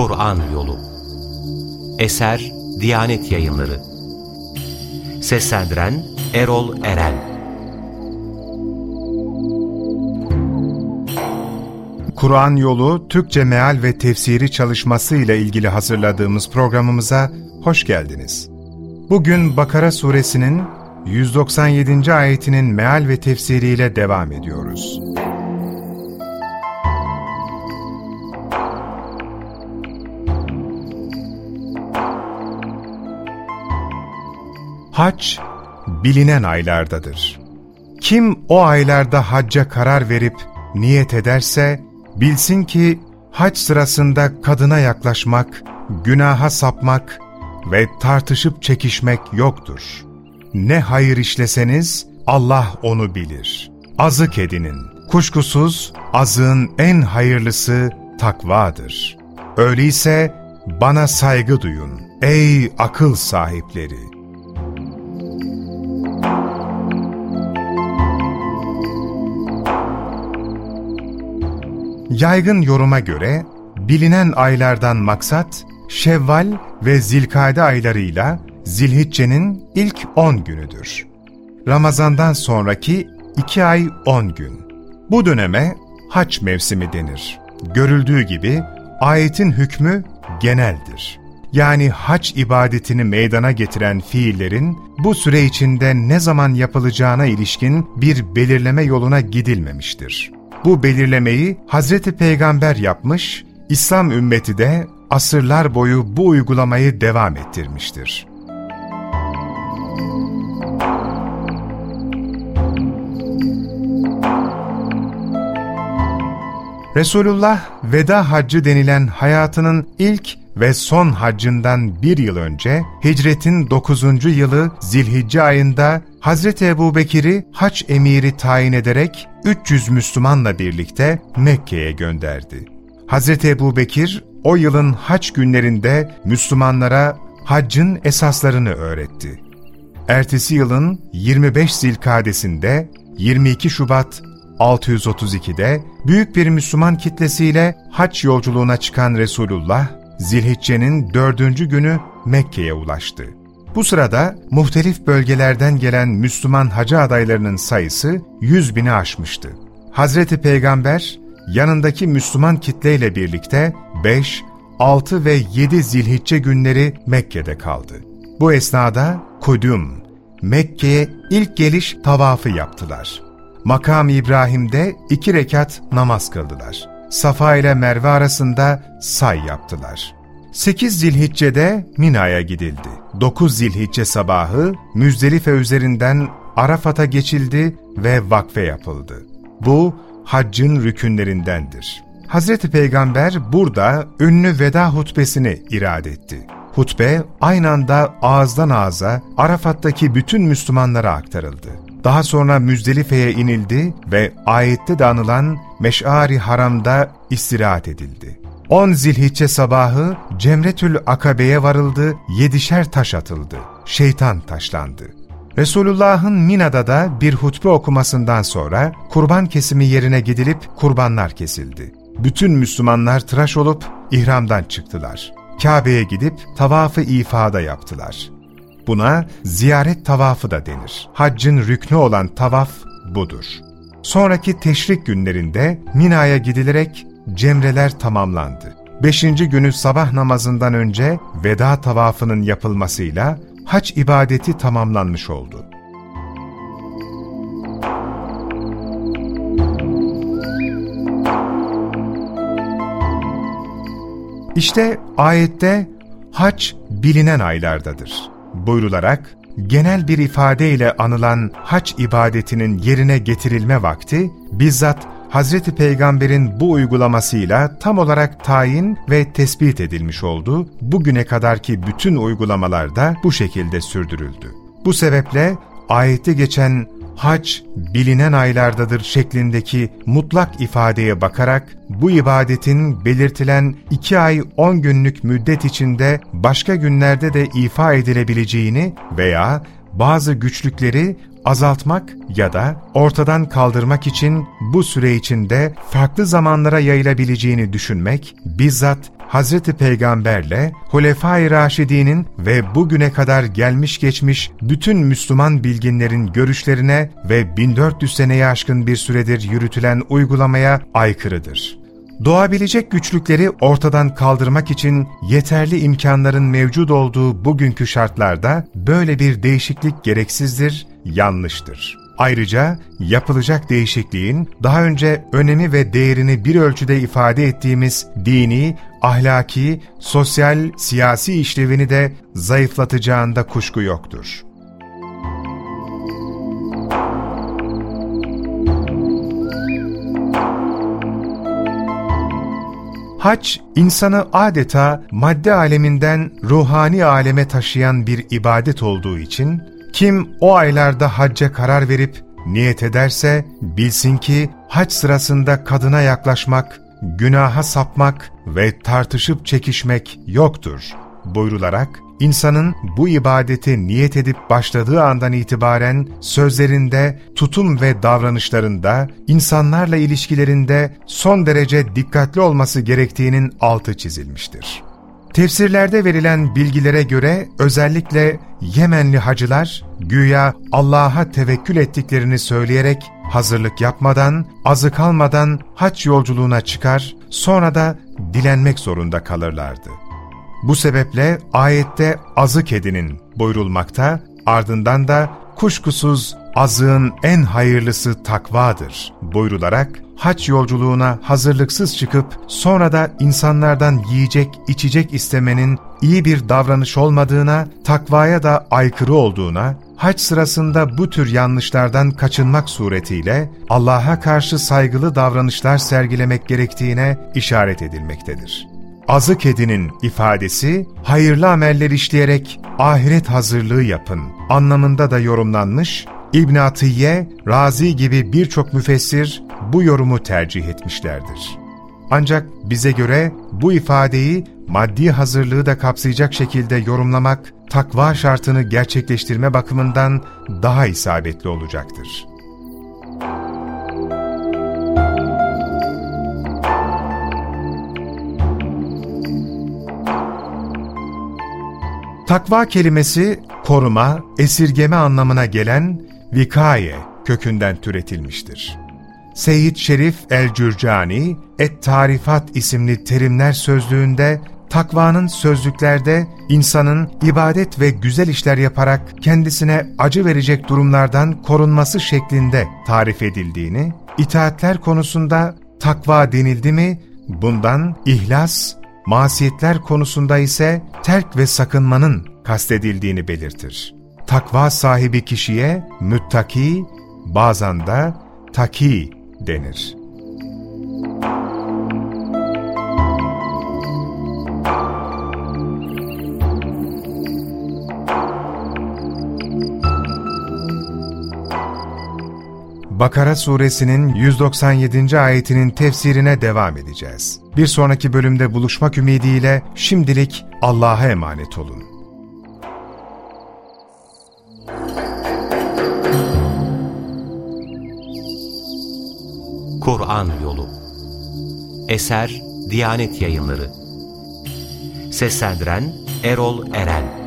Kur'an Yolu Eser Diyanet Yayınları Seslendiren Erol Eren Kur'an Yolu Türkçe Meal ve Tefsiri çalışması ile ilgili hazırladığımız programımıza hoş geldiniz. Bugün Bakara suresinin 197. ayetinin meal ve tefsiriyle devam ediyoruz. Hac, bilinen aylardadır. Kim o aylarda hacca karar verip niyet ederse, bilsin ki hac sırasında kadına yaklaşmak, günaha sapmak ve tartışıp çekişmek yoktur. Ne hayır işleseniz Allah onu bilir. Azık edinin. Kuşkusuz azığın en hayırlısı takvadır. Öyleyse bana saygı duyun ey akıl sahipleri.'' Yaygın yoruma göre bilinen aylardan maksat Şevval ve Zilkade aylarıyla Zilhicce'nin ilk 10 günüdür. Ramazandan sonraki 2 ay 10 gün. Bu döneme haç mevsimi denir. Görüldüğü gibi ayetin hükmü geneldir. Yani haç ibadetini meydana getiren fiillerin bu süre içinde ne zaman yapılacağına ilişkin bir belirleme yoluna gidilmemiştir. Bu belirlemeyi Hazreti Peygamber yapmış, İslam ümmeti de asırlar boyu bu uygulamayı devam ettirmiştir. Resulullah veda haccı denilen hayatının ilk ve son haccından bir yıl önce hicretin 9. yılı Zilhicce ayında Hazreti Ebu Bekir'i haç emiri tayin ederek 300 Müslümanla birlikte Mekke'ye gönderdi. Hazreti Ebu Bekir o yılın haç günlerinde Müslümanlara haccın esaslarını öğretti. Ertesi yılın 25 Zilkadesinde 22 Şubat 632'de büyük bir Müslüman kitlesiyle haç yolculuğuna çıkan Resulullah, Zilhicce'nin dördüncü günü Mekke'ye ulaştı. Bu sırada muhtelif bölgelerden gelen Müslüman hacı adaylarının sayısı 100 bini aşmıştı. Hazreti Peygamber yanındaki Müslüman kitleyle birlikte 5, 6 ve 7 zilhicce günleri Mekke'de kaldı. Bu esnada Kudüm, Mekke'ye ilk geliş tavafı yaptılar. Makam İbrahim'de iki rekat namaz kıldılar. Safa ile Merve arasında say yaptılar. 8 Zilhicce'de Mina'ya gidildi. 9 Zilhicce sabahı Müzdelife üzerinden Arafat'a geçildi ve vakfe yapıldı. Bu haccın rükünlerindendir. Hazreti Peygamber burada ünlü veda hutbesini irade etti. Hutbe aynı anda ağızdan ağza Arafat'taki bütün Müslümanlara aktarıldı. Daha sonra Müzdelife'ye inildi ve ayette de anılan Meş'ari Haram'da istirahat edildi. 10 zilhicce sabahı Cemretül Akabe'ye varıldı, yedişer taş atıldı. Şeytan taşlandı. Resulullah'ın Mina'da da bir hutbe okumasından sonra kurban kesimi yerine gidilip kurbanlar kesildi. Bütün Müslümanlar tıraş olup ihramdan çıktılar. Kabe'ye gidip tavafı ifada yaptılar. Buna ziyaret tavafı da denir. Haccın rüknü olan tavaf budur. Sonraki teşrik günlerinde Mina'ya gidilerek cemreler tamamlandı. Beşinci günü sabah namazından önce veda tavafının yapılmasıyla hac ibadeti tamamlanmış oldu. İşte ayette hac bilinen aylardadır buyrularak genel bir ifadeyle anılan hac ibadetinin yerine getirilme vakti bizzat Hazreti Peygamber'in bu uygulamasıyla tam olarak tayin ve tespit edilmiş oldu. Bugüne kadarki bütün uygulamalarda bu şekilde sürdürüldü. Bu sebeple ayette geçen hac bilinen aylardadır şeklindeki mutlak ifadeye bakarak bu ibadetin belirtilen iki ay on günlük müddet içinde başka günlerde de ifa edilebileceğini veya bazı güçlükleri azaltmak ya da ortadan kaldırmak için bu süre içinde farklı zamanlara yayılabileceğini düşünmek, bizzat Hazreti Peygamberle Hulefai Raşidi'nin ve bugüne kadar gelmiş geçmiş bütün Müslüman bilginlerin görüşlerine ve 1400 seneye aşkın bir süredir yürütülen uygulamaya aykırıdır. Doğabilecek güçlükleri ortadan kaldırmak için yeterli imkanların mevcut olduğu bugünkü şartlarda böyle bir değişiklik gereksizdir, yanlıştır. Ayrıca yapılacak değişikliğin daha önce önemi ve değerini bir ölçüde ifade ettiğimiz dini, ahlaki, sosyal, siyasi işlevini de zayıflatacağında kuşku yoktur. Hac, insanı adeta madde aleminden ruhani aleme taşıyan bir ibadet olduğu için, kim o aylarda hacca karar verip niyet ederse, bilsin ki hac sırasında kadına yaklaşmak, günaha sapmak ve tartışıp çekişmek yoktur buyrularak, insanın bu ibadete niyet edip başladığı andan itibaren sözlerinde, tutum ve davranışlarında, insanlarla ilişkilerinde son derece dikkatli olması gerektiğinin altı çizilmiştir. Tefsirlerde verilen bilgilere göre özellikle Yemenli hacılar güya Allah'a tevekkül ettiklerini söyleyerek hazırlık yapmadan, azı kalmadan haç yolculuğuna çıkar, sonra da dilenmek zorunda kalırlardı. Bu sebeple ayette azık edinin buyurulmakta, ardından da kuşkusuz azığın en hayırlısı takvadır buyrularak haç yolculuğuna hazırlıksız çıkıp sonra da insanlardan yiyecek, içecek istemenin iyi bir davranış olmadığına, takvaya da aykırı olduğuna, haç sırasında bu tür yanlışlardan kaçınmak suretiyle Allah'a karşı saygılı davranışlar sergilemek gerektiğine işaret edilmektedir azık edinin ifadesi, hayırlı ameller işleyerek ahiret hazırlığı yapın anlamında da yorumlanmış, İbn Atiye, Razi gibi birçok müfessir bu yorumu tercih etmişlerdir. Ancak bize göre bu ifadeyi maddi hazırlığı da kapsayacak şekilde yorumlamak, takva şartını gerçekleştirme bakımından daha isabetli olacaktır. Takva kelimesi koruma, esirgeme anlamına gelen vikaye kökünden türetilmiştir. Seyyid Şerif el-Cürcani, Et-Tarifat isimli terimler sözlüğünde takvanın sözlüklerde insanın ibadet ve güzel işler yaparak kendisine acı verecek durumlardan korunması şeklinde tarif edildiğini, itaatler konusunda takva denildi mi bundan ihlas, masiyetler konusunda ise terk ve sakınmanın kastedildiğini belirtir. Takva sahibi kişiye müttaki, bazen de taki denir. Bakara suresinin 197. ayetinin tefsirine devam edeceğiz. Bir sonraki bölümde buluşmak ümidiyle şimdilik Allah'a emanet olun. Kur'an Yolu Eser Diyanet Yayınları Seslendiren Erol Eren